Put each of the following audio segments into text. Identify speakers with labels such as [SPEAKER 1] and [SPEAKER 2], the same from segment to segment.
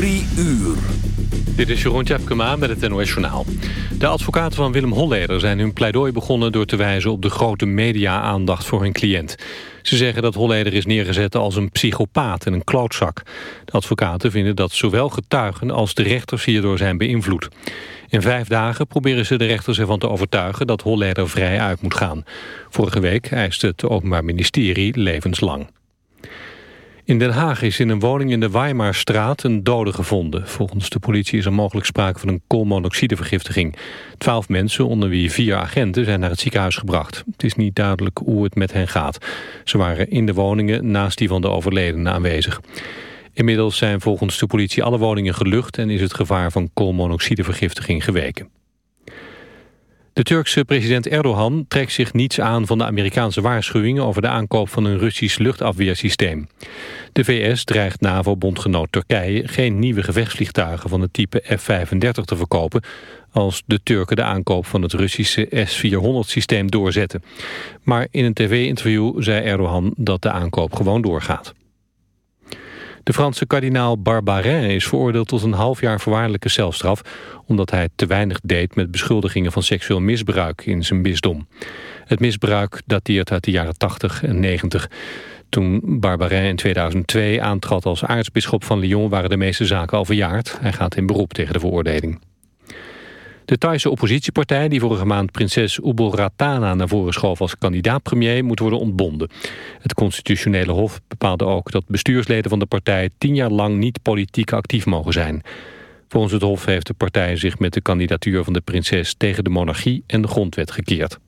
[SPEAKER 1] Uur.
[SPEAKER 2] Dit is Jeroen Tjepkema met het NOS. De advocaten van Willem Holleder zijn hun pleidooi begonnen... door te wijzen op de grote media-aandacht voor hun cliënt. Ze zeggen dat Holleder is neergezet als een psychopaat en een klootzak. De advocaten vinden dat zowel getuigen als de rechters hierdoor zijn beïnvloed. In vijf dagen proberen ze de rechters ervan te overtuigen... dat Holleder vrij uit moet gaan. Vorige week eiste het Openbaar Ministerie levenslang. In Den Haag is in een woning in de Weimarstraat een dode gevonden. Volgens de politie is er mogelijk sprake van een koolmonoxidevergiftiging. Twaalf mensen, onder wie vier agenten, zijn naar het ziekenhuis gebracht. Het is niet duidelijk hoe het met hen gaat. Ze waren in de woningen naast die van de overledene aanwezig. Inmiddels zijn volgens de politie alle woningen gelucht... en is het gevaar van koolmonoxidevergiftiging geweken. De Turkse president Erdogan trekt zich niets aan van de Amerikaanse waarschuwingen over de aankoop van een Russisch luchtafweersysteem. De VS dreigt NAVO-bondgenoot Turkije geen nieuwe gevechtsvliegtuigen van het type F-35 te verkopen als de Turken de aankoop van het Russische S-400-systeem doorzetten. Maar in een tv-interview zei Erdogan dat de aankoop gewoon doorgaat. De Franse kardinaal Barbarin is veroordeeld tot een half jaar voorwaardelijke celstraf... omdat hij te weinig deed met beschuldigingen van seksueel misbruik in zijn bisdom. Het misbruik dateert uit de jaren 80 en 90. Toen Barbarin in 2002 aantrad als aartsbisschop van Lyon... waren de meeste zaken al verjaard. Hij gaat in beroep tegen de veroordeling. De Thaise oppositiepartij, die vorige maand prinses Ubul Ratana naar voren schoof als kandidaat-premier, moet worden ontbonden. Het constitutionele hof bepaalde ook dat bestuursleden van de partij tien jaar lang niet politiek actief mogen zijn. Volgens het hof heeft de partij zich met de kandidatuur van de prinses tegen de monarchie en de grondwet gekeerd.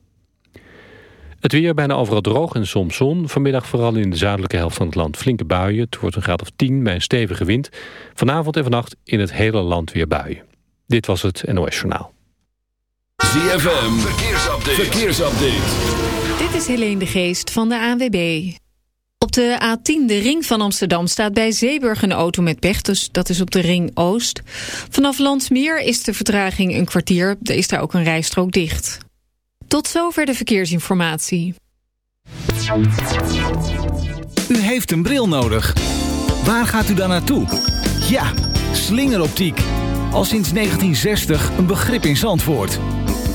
[SPEAKER 2] Het weer bijna overal droog en soms zon. Vanmiddag vooral in de zuidelijke helft van het land flinke buien. Het wordt een graad of 10 bij een stevige wind. Vanavond en vannacht in het hele land weer buien. Dit was het NOS Journaal.
[SPEAKER 1] ZFM, verkeersupdate. verkeersupdate.
[SPEAKER 3] Dit is Helene de Geest van de ANWB. Op de A10, de ring van Amsterdam, staat bij Zeeburg een auto met pech. Dus dat is op de ring Oost. Vanaf Landsmeer is de vertraging een kwartier. Er is daar ook een rijstrook dicht. Tot zover de verkeersinformatie.
[SPEAKER 4] U heeft een bril nodig. Waar gaat u dan naartoe? Ja, slingeroptiek. Al sinds 1960 een begrip in Zandvoort.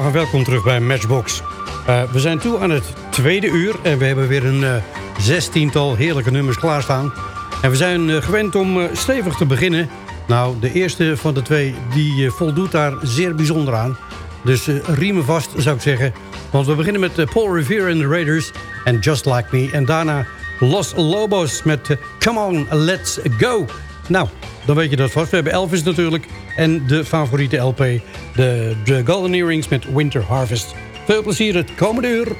[SPEAKER 5] Welkom terug bij Matchbox. Uh, we zijn toe aan het tweede uur en we hebben weer een uh, zestiental heerlijke nummers klaarstaan. En we zijn uh, gewend om stevig te beginnen. Nou, de eerste van de twee die voldoet daar zeer bijzonder aan. Dus riemen vast zou ik zeggen. Want we beginnen met Paul Revere en de Raiders en Just Like Me. En daarna Los Lobos met Come On, Let's Go. Nou, dan weet je dat vast. We hebben Elvis natuurlijk en de favoriete LP, de, de Golden Earrings met Winter Harvest. Veel plezier het komende uur.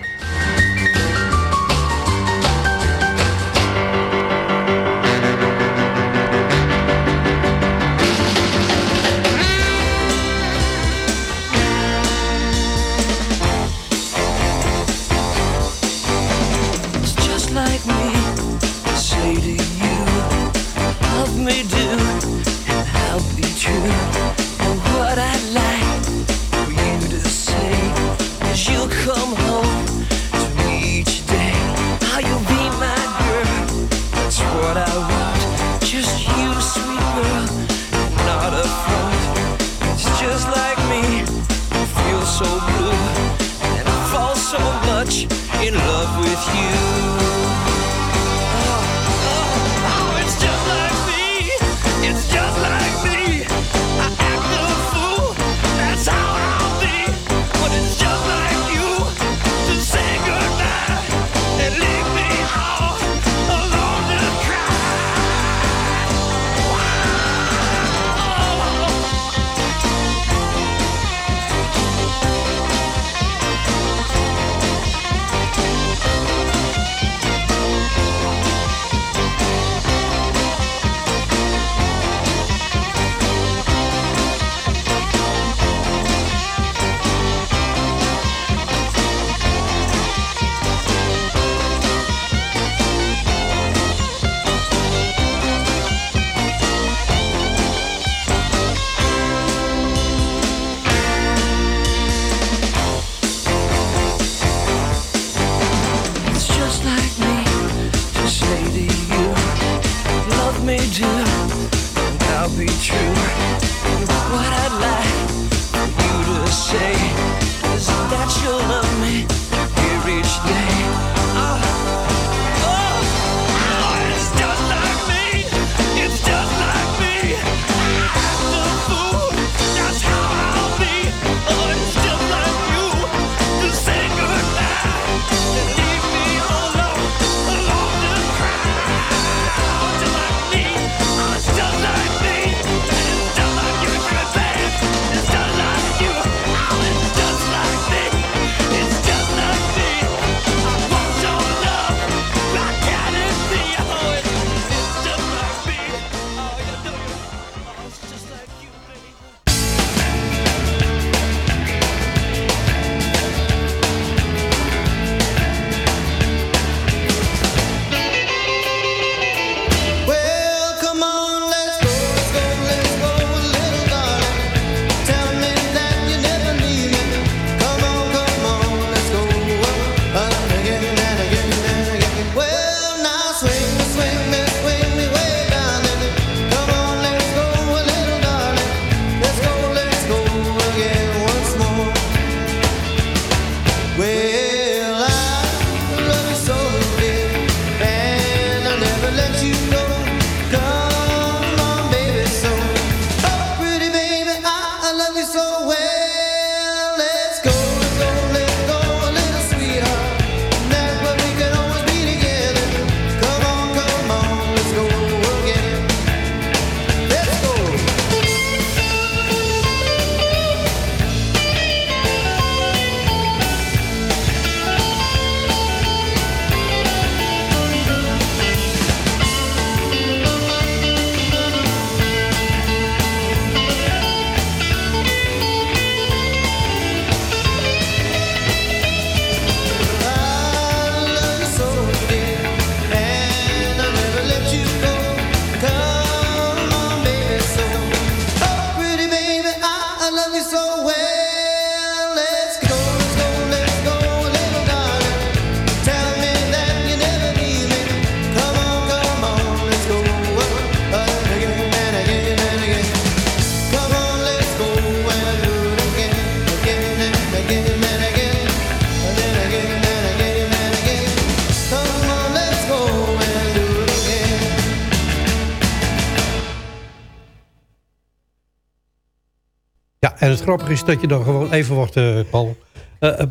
[SPEAKER 6] Is dat je dan gewoon even wordt, uh, Paul. Uh,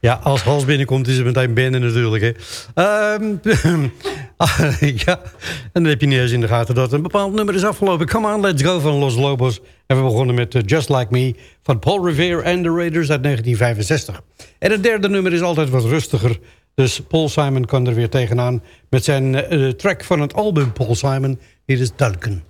[SPEAKER 6] ja, als Hans binnenkomt is het meteen binnen natuurlijk. Hè. Uh, ja, en dan heb je niet eens in de gaten dat een bepaald nummer is afgelopen. Come on, let's go van Los Lobos. En we begonnen met Just Like Me van Paul Revere en The Raiders uit 1965. En het derde nummer is altijd wat rustiger. Dus Paul Simon kan er weer tegenaan met zijn track van het album Paul Simon. Hier is Duncan.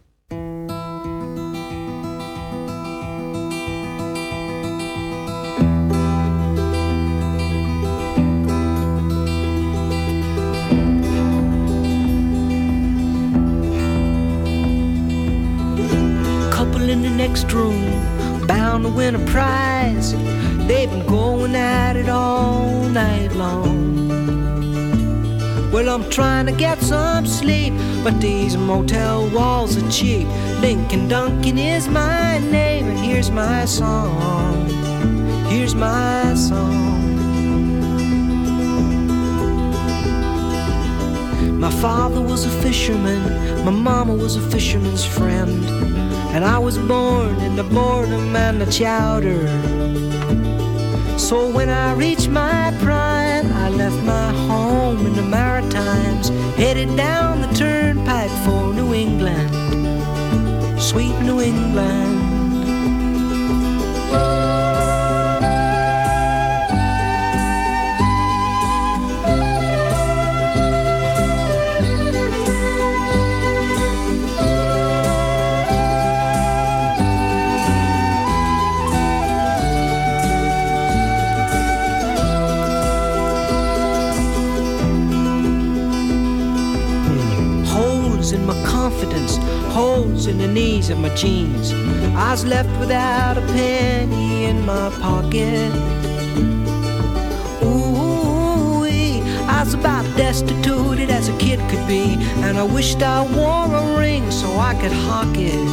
[SPEAKER 7] Next room, bound to win a prize. They've been going at it all night long. Well, I'm trying to get some sleep, but these motel walls are cheap. Lincoln Duncan is my name, and here's my song. Here's my song. My father was a fisherman, my mama was a fisherman's friend. And I was born in the boredom and the chowder. So when I reached my prime, I left my home in the Maritimes, headed down the turnpike for New England, sweet New England. Holes in the knees of my jeans. I was left without a penny in my pocket. Ooh, I was about destitute as a kid could be, and I wished I wore a ring so I could hawk it.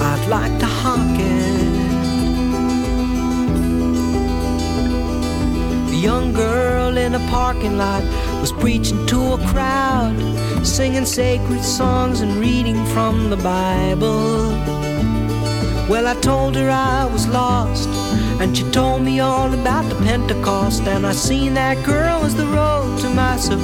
[SPEAKER 7] I'd like to hawk it. A young girl in a parking lot was preaching to a crowd, singing sacred songs and reading from the Bible. Well, I told her I was lost, and she told me all about the Pentecost, and I seen that girl was the road to my survival.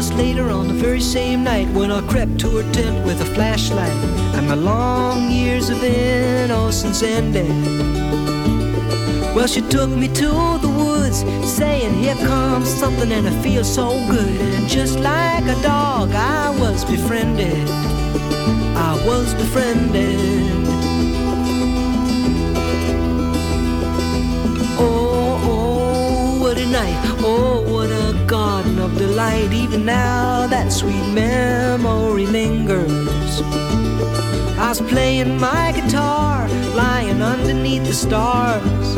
[SPEAKER 7] Later on the very same night when I crept to her tent with a flashlight and my long years of innocence ended. Well, she took me to the woods, saying, Here comes something, and I feel so good. And just like a dog, I was befriended. I was befriended. Oh, oh, what a night. Oh, what a garden of delight. Even now, that sweet memory lingers. I was playing my guitar, lying underneath the stars,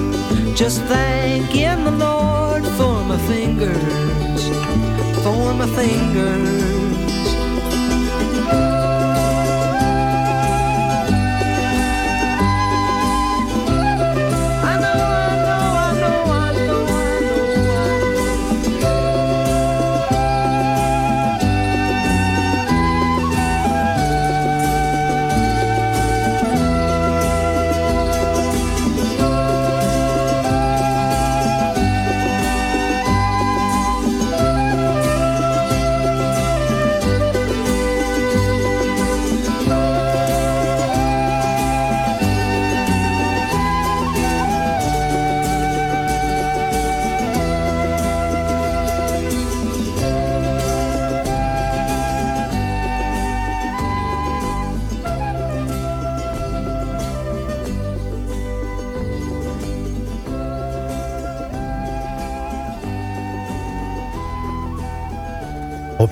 [SPEAKER 7] just thanking the Lord for my fingers, for my fingers.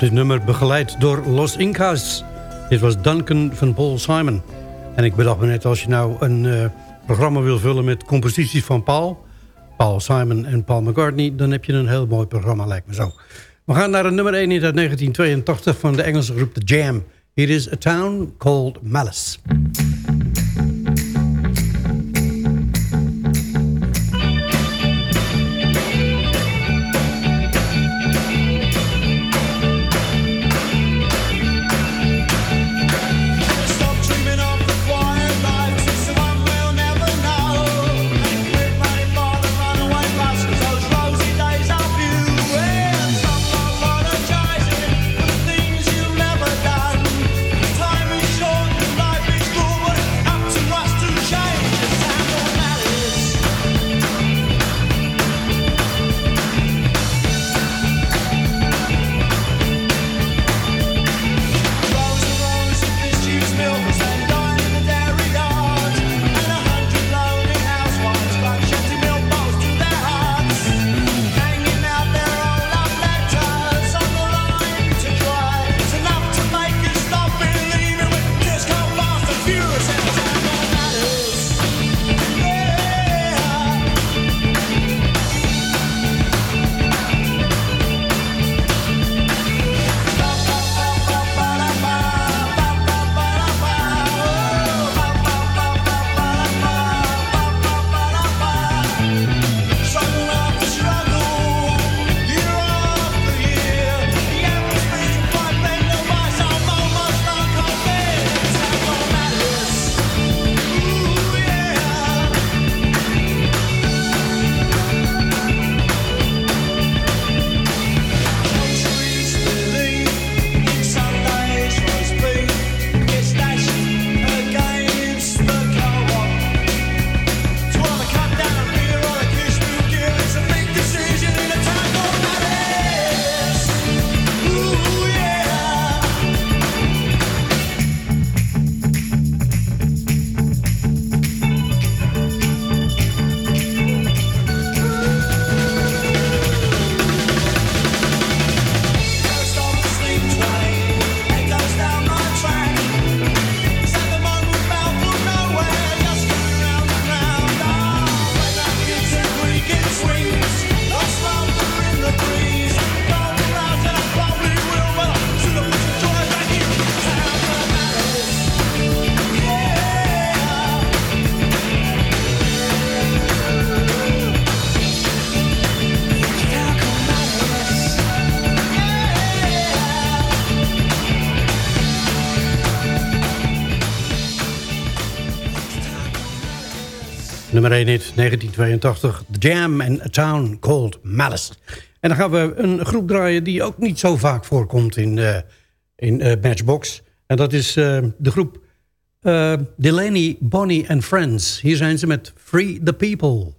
[SPEAKER 6] Dit nummer begeleid door Los Incas. Dit was Duncan van Paul Simon.
[SPEAKER 8] En ik bedacht me net, als je nou een uh, programma wil vullen met composities van Paul... Paul Simon en Paul McCartney... dan heb je een heel mooi programma, lijkt me zo. We gaan naar een nummer 1 uit 1982 van de Engelse groep The Jam. Here is A Town Called Malice. Nummer 1 hit 1982, The Jam and A Town Called Malice. En dan gaan we een groep draaien die ook niet zo vaak voorkomt in, uh, in uh, Matchbox. En dat is uh, de groep Delaney, Bonnie and Friends. Hier zijn ze met Free the People.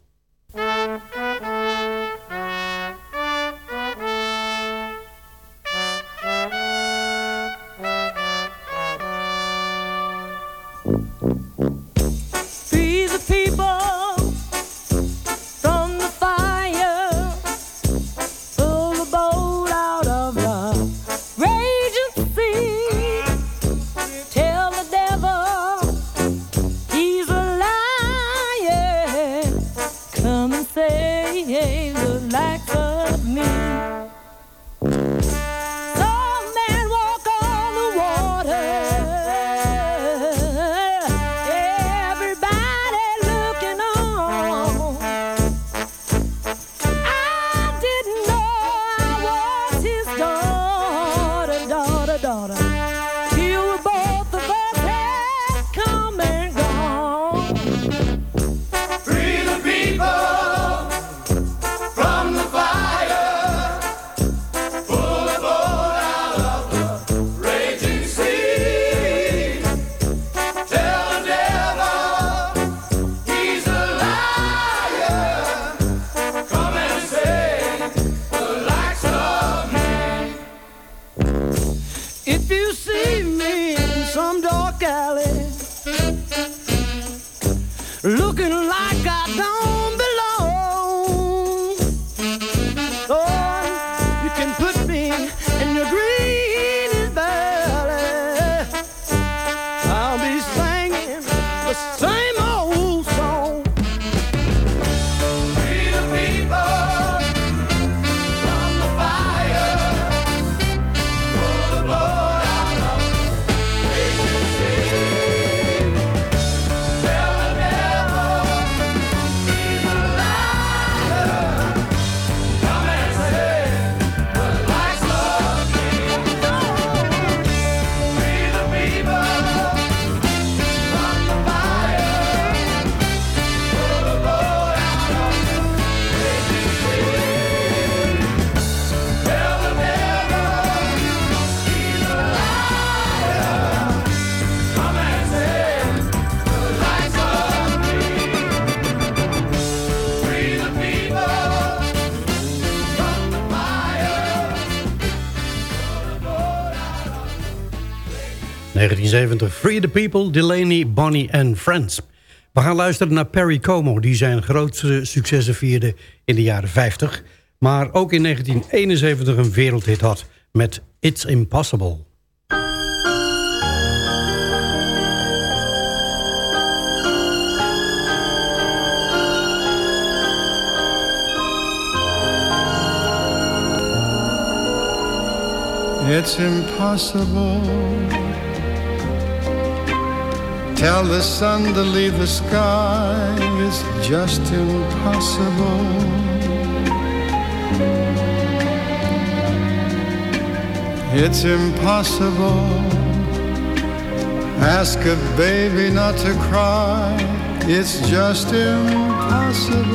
[SPEAKER 6] 1970, Free the People, Delaney, Bonnie and Friends. We gaan luisteren naar Perry Como, die zijn grootste successen vierde in de jaren 50... maar ook in 1971 een wereldhit had met It's Impossible.
[SPEAKER 9] It's impossible. Tell the sun to leave the sky. It's just impossible. It's impossible. Ask a baby not to cry. It's just impossible.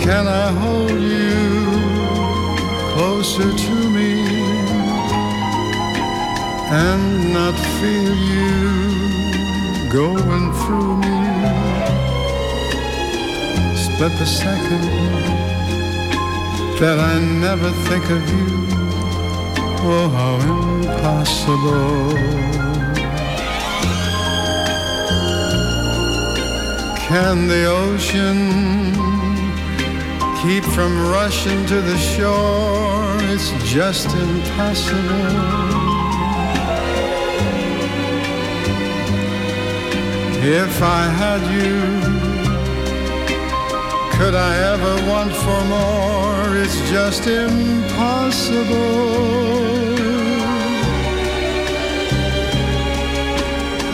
[SPEAKER 9] Can I hold you closer to me and not feel you going through me? Split the second that I never think of you. Oh, how impossible. Can the ocean keep from rushing to the shore. It's just impossible. If I had you, could I ever want for more? It's just impossible.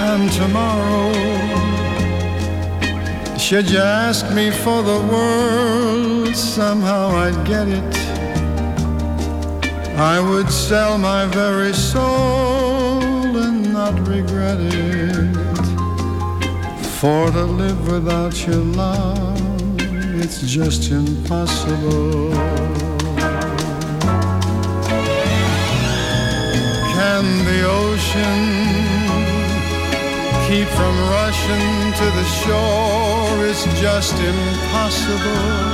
[SPEAKER 9] And tomorrow should you ask me for the world, somehow I'd get it. I would sell my very soul and not regret it. For to live without your love, it's just impossible. Can the ocean keep from rushing to the shore is just impossible.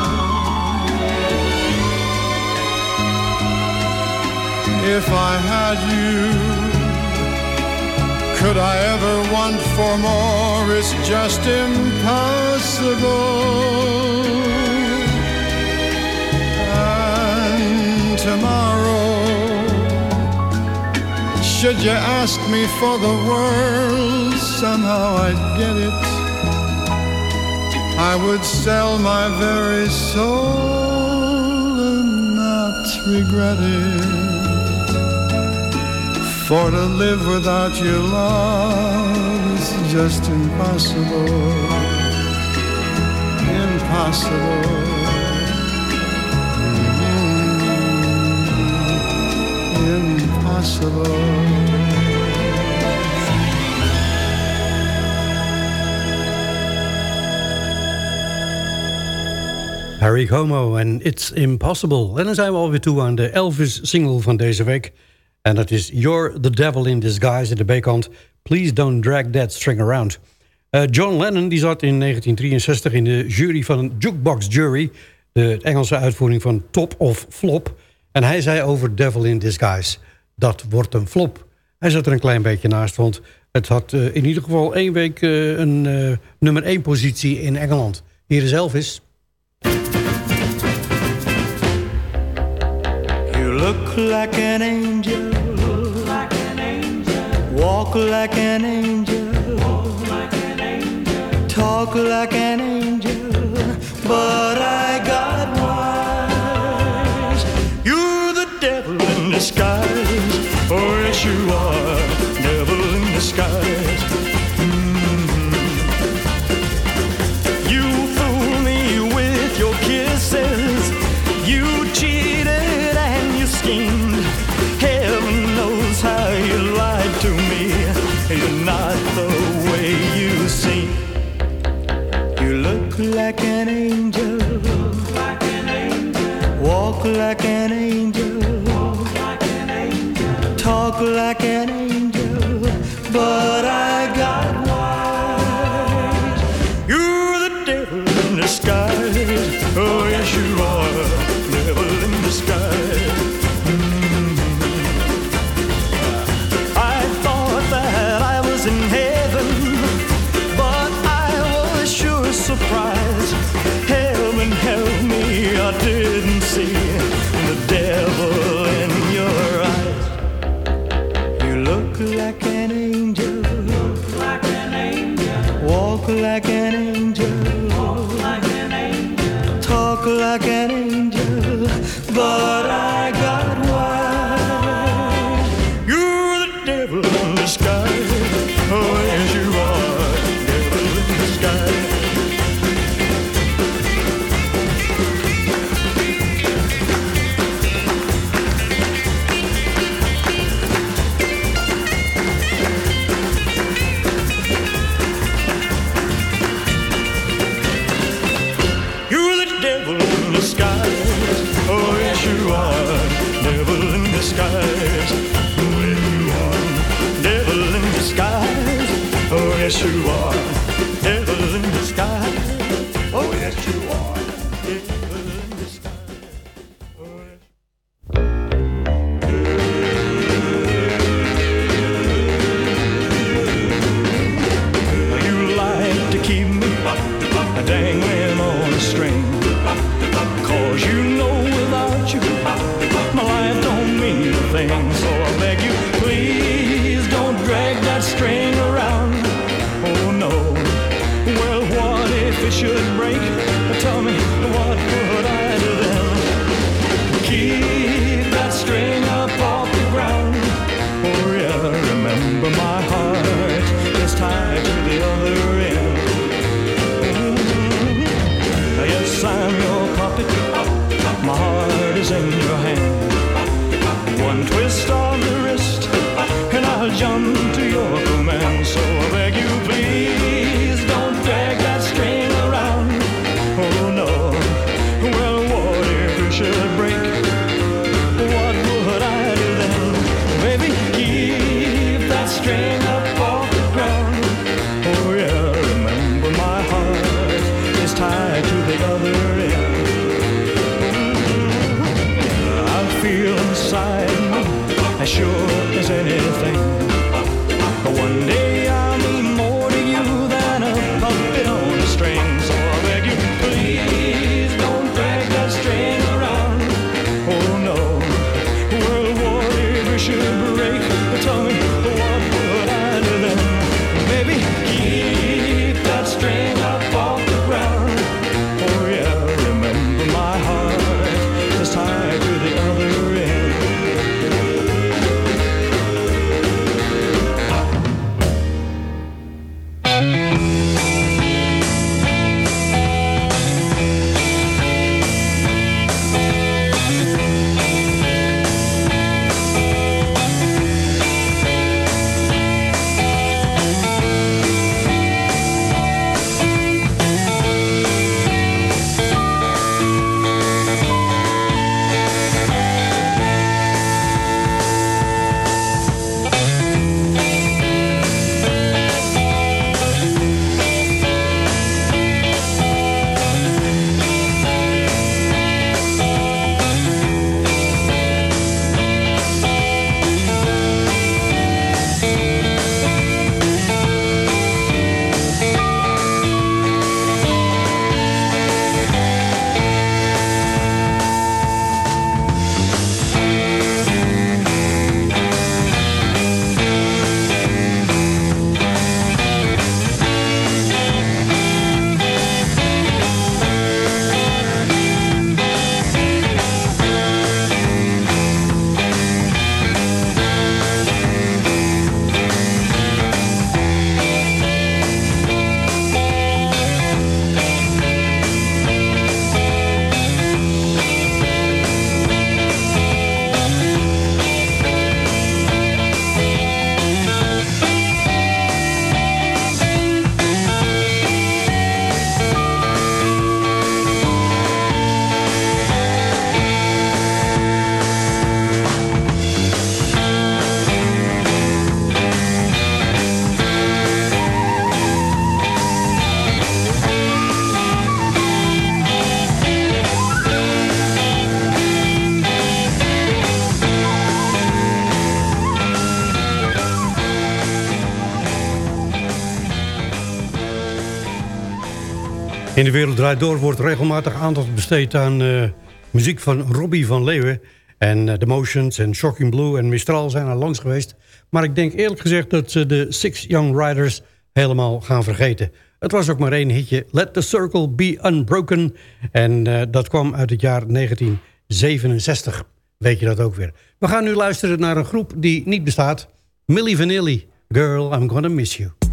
[SPEAKER 9] If I had you, could I ever want for more? It's just impossible. And tomorrow should you ask me for the world, somehow I'd get it. I would sell my very soul and not regret it. For to live without your love is just impossible. Impossible. Impossible.
[SPEAKER 6] Harry Como en It's Impossible. En dan zijn we alweer toe aan de Elvis-single van deze week. En dat is You're the Devil in Disguise in de B-kant. Please Don't Drag That String Around. Uh, John Lennon die zat in 1963 in de jury van een jukebox jury. De Engelse uitvoering van Top of Flop. En hij zei over Devil in Disguise dat wordt een flop. Hij zat er een klein beetje naast, want het had uh, in ieder geval één week uh, een nummer één positie in Engeland. Hier is Elvis.
[SPEAKER 10] You look like an angel. Like an angel. Like an angel. Talk like an angel. But I got wise. You're the devil in disguise. Oh, yes, you are, like an angel. Talk like an angel, In
[SPEAKER 6] de wereld draait door wordt regelmatig aandacht besteed aan uh, muziek van Robbie van Leeuwen. En uh, The Motions en Shocking Blue en Mistral zijn er langs geweest. Maar ik denk eerlijk gezegd dat ze de Six Young Riders helemaal gaan vergeten. Het was ook maar één hitje, Let the Circle Be Unbroken. En uh, dat kwam uit het jaar 1967. Weet je dat ook weer. We gaan nu luisteren naar een groep die niet bestaat. Milli Vanilli, Girl, I'm Gonna Miss You.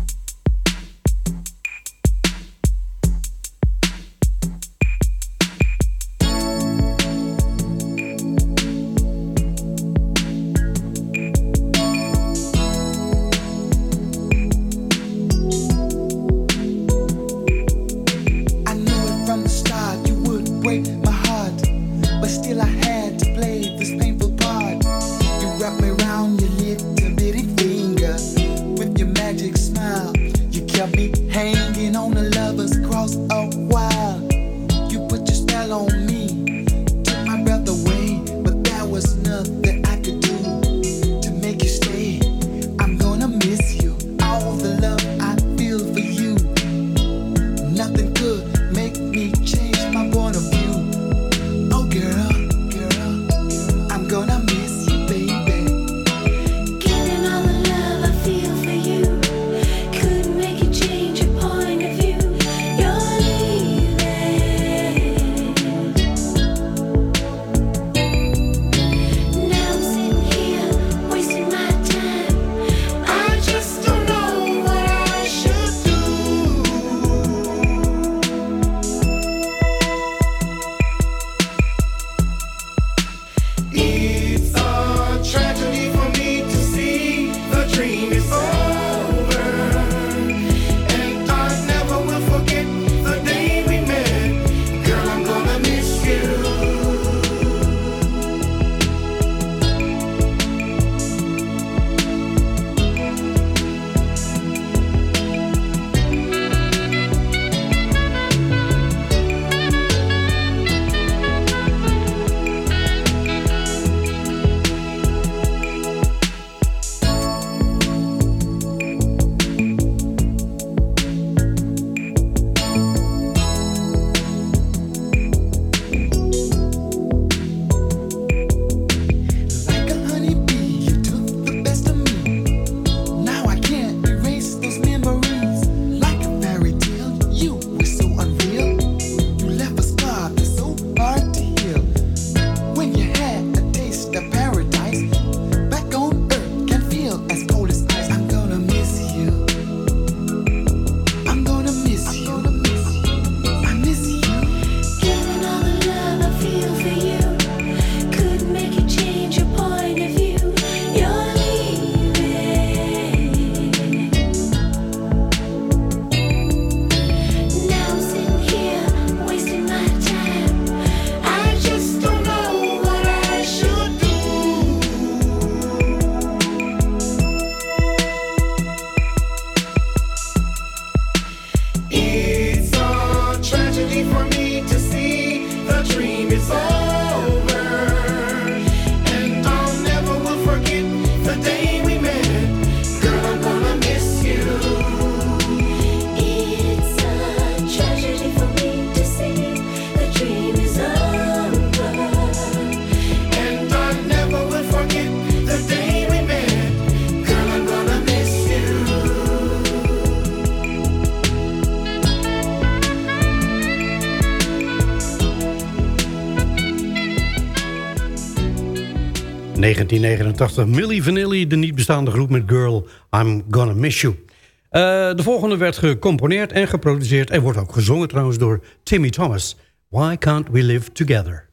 [SPEAKER 8] 1989, Milli Vanilli, de niet bestaande groep met Girl, I'm Gonna Miss You. Uh, de volgende werd gecomponeerd en geproduceerd... en wordt ook gezongen trouwens door Timmy Thomas. Why Can't We Live Together?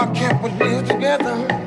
[SPEAKER 8] Why can't we live together?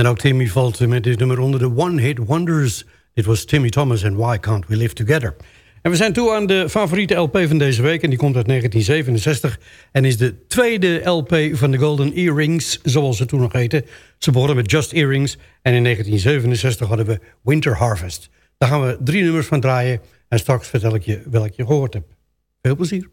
[SPEAKER 11] En ook Timmy valt met dit nummer onder de One Hit Wonders. Dit was Timmy Thomas en Why Can't We Live Together. En we zijn toe aan de favoriete LP van deze week. En die komt uit 1967. En is de tweede LP van de Golden Earrings, zoals ze toen nog heette. Ze begonnen met Just Earrings. En in 1967 hadden we Winter Harvest. Daar gaan we drie nummers van draaien. En straks vertel ik je welk je gehoord hebt. Veel plezier.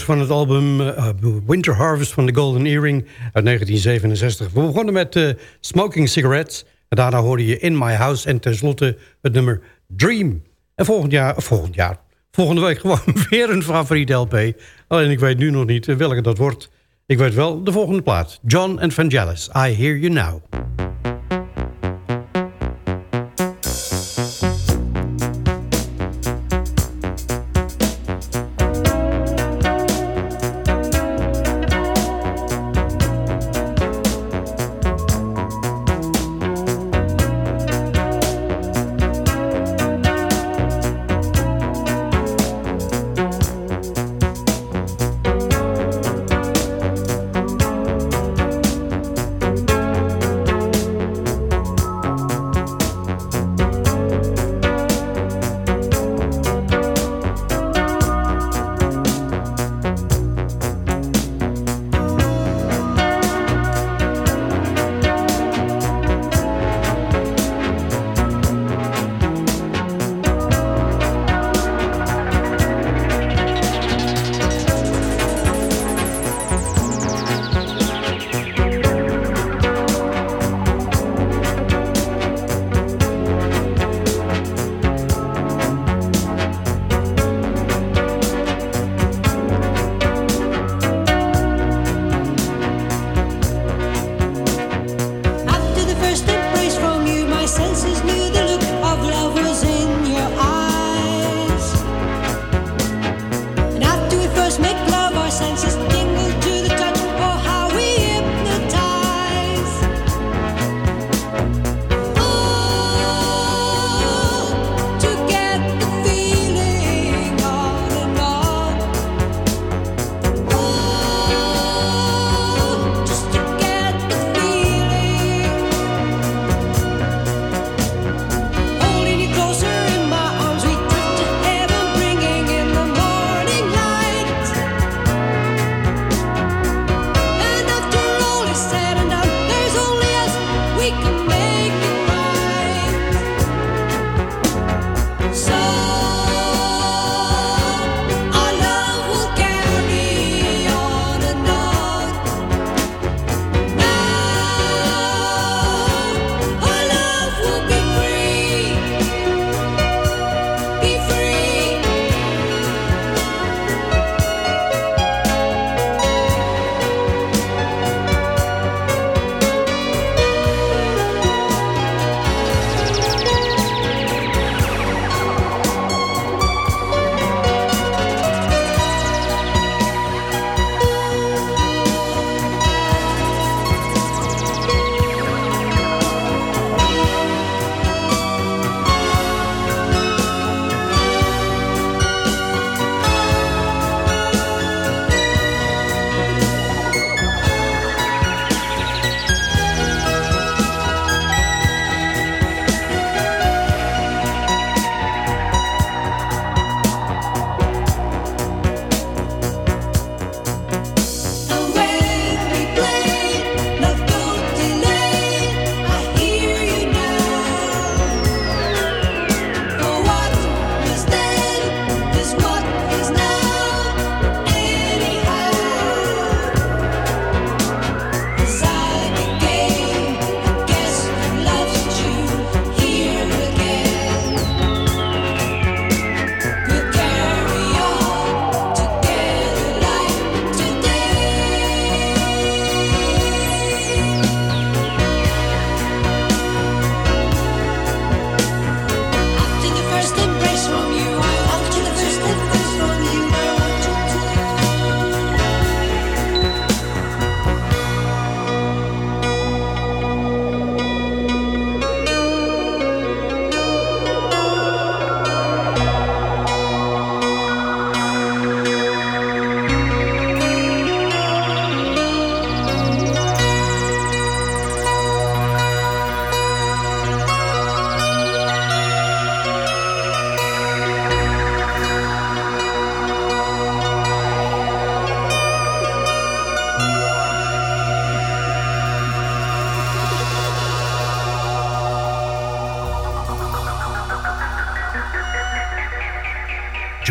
[SPEAKER 6] Van het album uh, Winter Harvest van The Golden Earring uit 1967. We begonnen met uh, Smoking Cigarettes. En daarna hoorde je In My House en tenslotte het nummer Dream. En volgend jaar, volgend jaar, volgende week gewoon weer een favoriet LP. Alleen ik weet nu nog niet welke dat wordt. Ik weet wel de volgende plaat. John and Vangelis, I Hear You Now.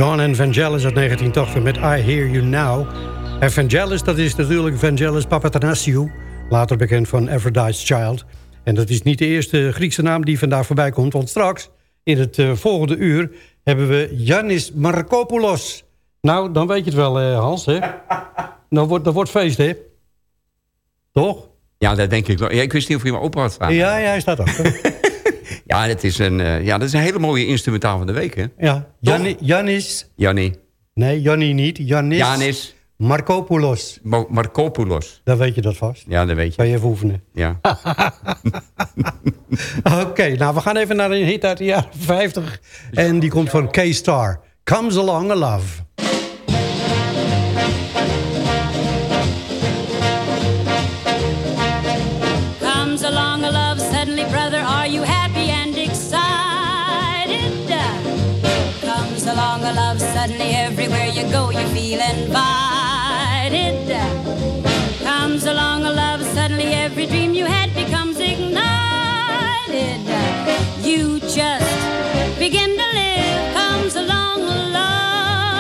[SPEAKER 6] John en Vangelis uit 1980 met I Hear You Now. En Vangelis, dat is natuurlijk Vangelis Papathanassiou. Later bekend van Aphrodite's Child. En dat is niet de eerste Griekse naam die vandaag voorbij komt. Want straks, in het uh, volgende uur, hebben we Yannis Markopoulos. Nou, dan weet je het wel, uh, Hans, hè? Dan wordt, dat wordt feest, hè? Toch?
[SPEAKER 12] Ja, dat denk ik wel. Ja, ik wist niet of je me open had staan.
[SPEAKER 6] Ja, ja, hij staat ook.
[SPEAKER 12] Ja, dat is, een, uh, ja, dat is een hele mooie instrumentaal van de week, hè?
[SPEAKER 6] Ja, Janni, Jannis.
[SPEAKER 12] Janni.
[SPEAKER 6] Nee, Janni niet. Jannis.
[SPEAKER 12] Janis.
[SPEAKER 6] Markopoulos.
[SPEAKER 12] Mo Markopoulos.
[SPEAKER 6] Dan weet je dat vast.
[SPEAKER 12] Ja, dat weet je.
[SPEAKER 6] Kan je even oefenen.
[SPEAKER 12] Ja.
[SPEAKER 6] Oké, okay, nou we gaan even naar een hit uit de jaren 50. En die komt van K-Star. Comes Along a Love.
[SPEAKER 13] Suddenly everywhere you go you feel invited. Comes along a love, suddenly every dream you had becomes ignited. You just begin to live. Comes along a love.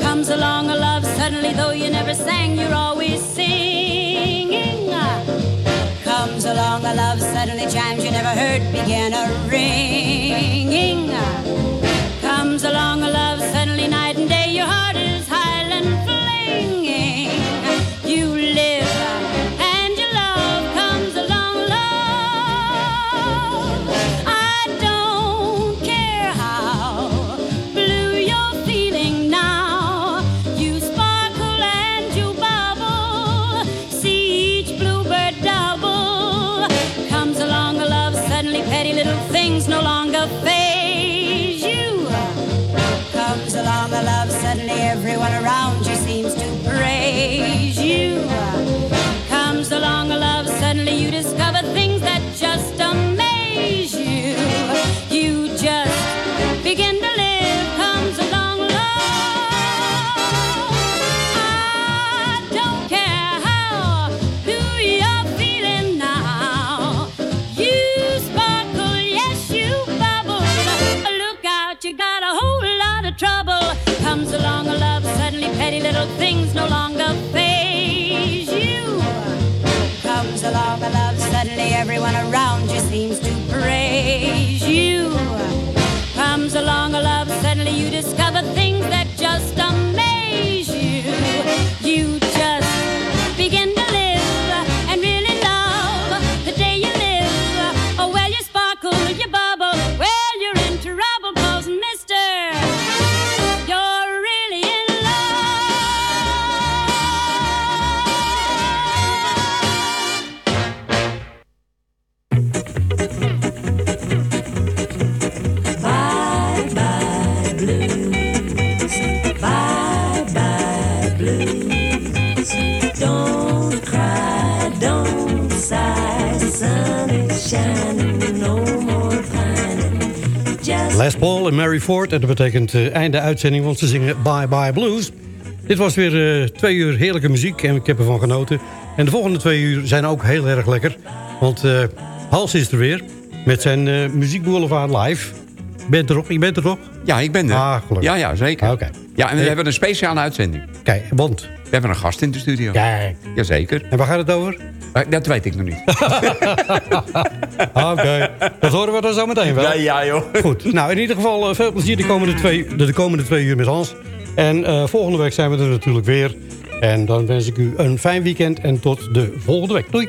[SPEAKER 13] Comes along a love, suddenly though you never sang, you're always singing. Comes along a love, suddenly chimes you never heard begin a ringing. Comes along don't
[SPEAKER 7] sigh. Sun is shining, no more pining. Just
[SPEAKER 6] Les Paul en Mary Ford. En dat betekent uh, einde uitzending, want ze zingen Bye Bye Blues. Dit was weer uh, twee uur heerlijke muziek en ik heb ervan genoten. En de volgende twee uur zijn ook heel erg lekker. Want uh, Hals is er weer met zijn uh, Muziekboulevard live. Bent er toch? Je bent er toch?
[SPEAKER 12] Ja, ik ben er.
[SPEAKER 6] Ah, gelukkig.
[SPEAKER 12] Ja, ja, zeker.
[SPEAKER 6] Oké.
[SPEAKER 12] Ja, en we hebben een speciale uitzending.
[SPEAKER 6] Kijk, want?
[SPEAKER 12] We hebben een gast in de studio.
[SPEAKER 6] Kijk.
[SPEAKER 12] Jazeker.
[SPEAKER 6] En waar gaat het over?
[SPEAKER 12] Uh, dat weet ik nog niet.
[SPEAKER 6] Oké, okay. dat horen we dan zo meteen wel.
[SPEAKER 12] Ja, ja joh.
[SPEAKER 6] Goed, nou in ieder geval uh, veel plezier de komende twee, de, de komende twee uur met Hans. En uh, volgende week zijn we er natuurlijk weer. En dan wens ik u een fijn weekend en tot de volgende week. Doei.